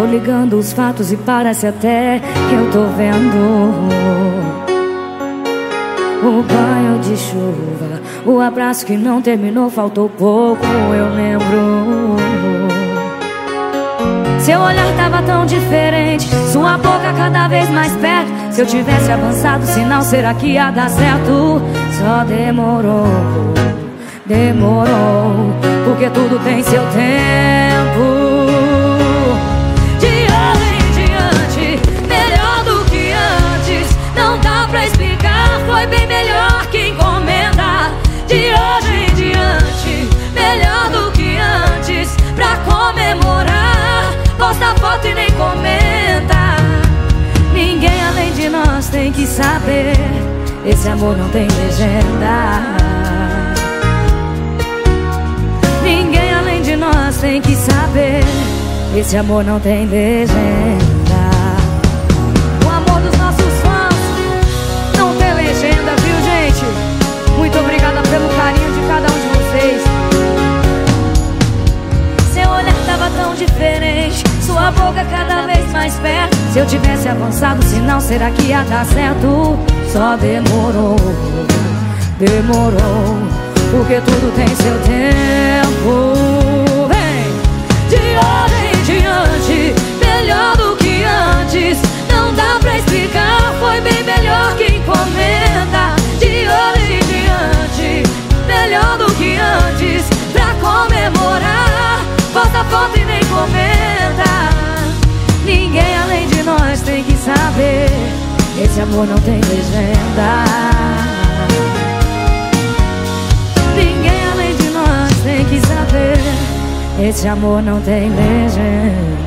negando os fatos e parece até que eu tô vendo. O banho de chuva, o abraço que não terminou, faltou pouco, eu lembro. Seu olhar tava tão diferente, sua boca cada vez mais perto. Se eu tivesse avançado, sinal será que ia dar certo? Só demorou, demorou, porque tudo tem seu tempo. Que saber, esse amor não tem legenda. Ninguém além de nós tem que saber. Esse amor não tem legenda. O amor dos nossos fãs não tem legenda, viu, gente? Muito obrigada pelo carinho de cada um de vocês. Seu olhar tava tão diferente, sua boca cada vez mais perto. Se eu tivesse avançado, sinal será que ia dar certo? Só demorou, demorou, porque tudo tem seu tempo. Esse amor não tem legenda. Ninguém além de nós tem que saber. Esse amor não tem legenda.